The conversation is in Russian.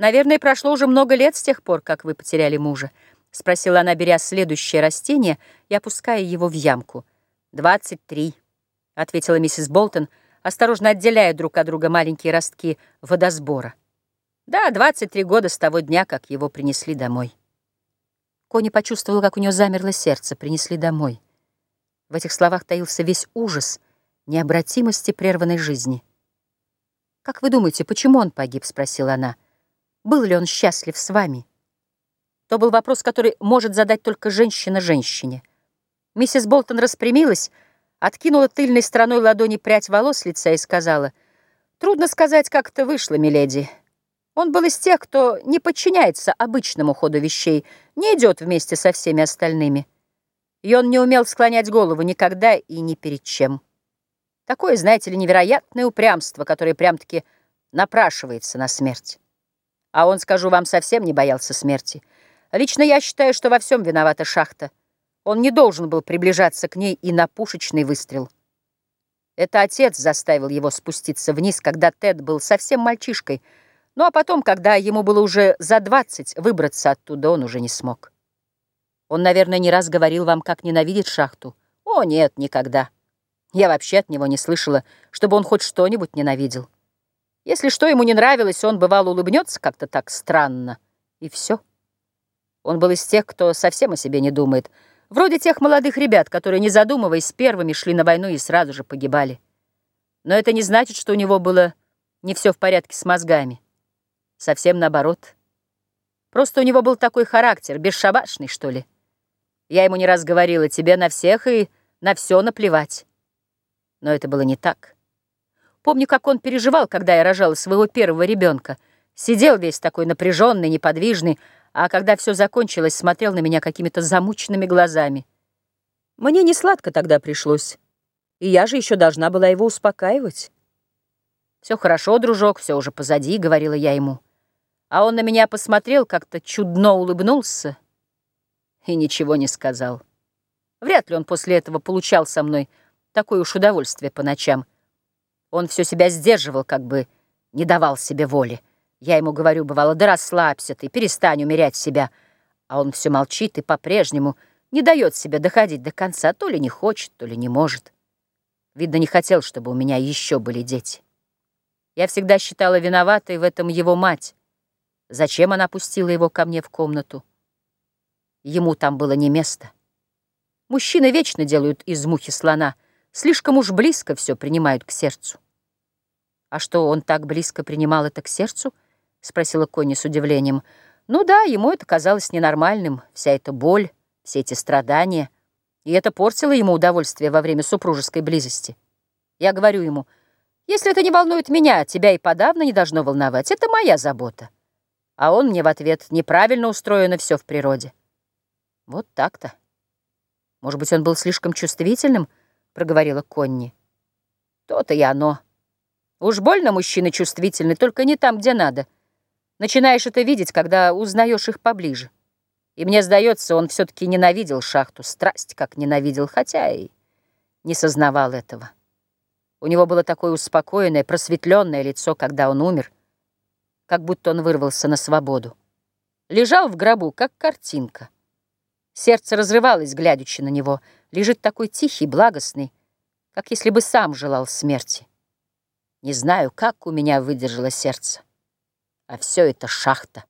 «Наверное, прошло уже много лет с тех пор, как вы потеряли мужа», — спросила она, беря следующее растение и опуская его в ямку. «Двадцать три», — ответила миссис Болтон, осторожно отделяя друг от друга маленькие ростки водосбора. «Да, двадцать три года с того дня, как его принесли домой». Кони почувствовала, как у нее замерло сердце, принесли домой. В этих словах таился весь ужас необратимости прерванной жизни. «Как вы думаете, почему он погиб?» — спросила она. Был ли он счастлив с вами? То был вопрос, который может задать только женщина женщине. Миссис Болтон распрямилась, откинула тыльной стороной ладони прядь волос с лица и сказала, «Трудно сказать, как это вышло, миледи. Он был из тех, кто не подчиняется обычному ходу вещей, не идет вместе со всеми остальными. И он не умел склонять голову никогда и ни перед чем. Такое, знаете ли, невероятное упрямство, которое прям-таки напрашивается на смерть. А он, скажу вам, совсем не боялся смерти. Лично я считаю, что во всем виновата шахта. Он не должен был приближаться к ней и на пушечный выстрел. Это отец заставил его спуститься вниз, когда Тед был совсем мальчишкой. Ну а потом, когда ему было уже за двадцать, выбраться оттуда он уже не смог. Он, наверное, не раз говорил вам, как ненавидит шахту. О, нет, никогда. Я вообще от него не слышала, чтобы он хоть что-нибудь ненавидел. Если что ему не нравилось, он, бывало, улыбнется как-то так странно. И все. Он был из тех, кто совсем о себе не думает. Вроде тех молодых ребят, которые, не задумываясь, первыми шли на войну и сразу же погибали. Но это не значит, что у него было не все в порядке с мозгами. Совсем наоборот. Просто у него был такой характер, бесшабашный, что ли. Я ему не раз говорила, тебе на всех и на все наплевать. Но это было не так. Помню, как он переживал, когда я рожала своего первого ребенка. Сидел весь такой напряженный, неподвижный, а когда все закончилось, смотрел на меня какими-то замученными глазами. Мне не сладко тогда пришлось, и я же еще должна была его успокаивать. «Все хорошо, дружок, все уже позади», — говорила я ему. А он на меня посмотрел, как-то чудно улыбнулся и ничего не сказал. Вряд ли он после этого получал со мной такое уж удовольствие по ночам. Он все себя сдерживал, как бы не давал себе воли. Я ему говорю, бывало, да расслабься ты, перестань умерять себя. А он все молчит и по-прежнему не дает себе доходить до конца, то ли не хочет, то ли не может. Видно, не хотел, чтобы у меня еще были дети. Я всегда считала виноватой в этом его мать. Зачем она пустила его ко мне в комнату? Ему там было не место. Мужчины вечно делают из мухи слона — Слишком уж близко все принимают к сердцу. «А что, он так близко принимал это к сердцу?» — спросила Конни с удивлением. «Ну да, ему это казалось ненормальным, вся эта боль, все эти страдания. И это портило ему удовольствие во время супружеской близости. Я говорю ему, если это не волнует меня, тебя и подавно не должно волновать, это моя забота. А он мне в ответ, неправильно устроено все в природе. Вот так-то. Может быть, он был слишком чувствительным, —— проговорила Конни. «То-то и оно. Уж больно мужчины чувствительны, только не там, где надо. Начинаешь это видеть, когда узнаешь их поближе. И мне сдается, он все-таки ненавидел шахту, страсть как ненавидел, хотя и не сознавал этого. У него было такое успокоенное, просветленное лицо, когда он умер, как будто он вырвался на свободу. Лежал в гробу, как картинка. Сердце разрывалось, глядячи на него. Лежит такой тихий, благостный, как если бы сам желал смерти. Не знаю, как у меня выдержало сердце. А все это шахта.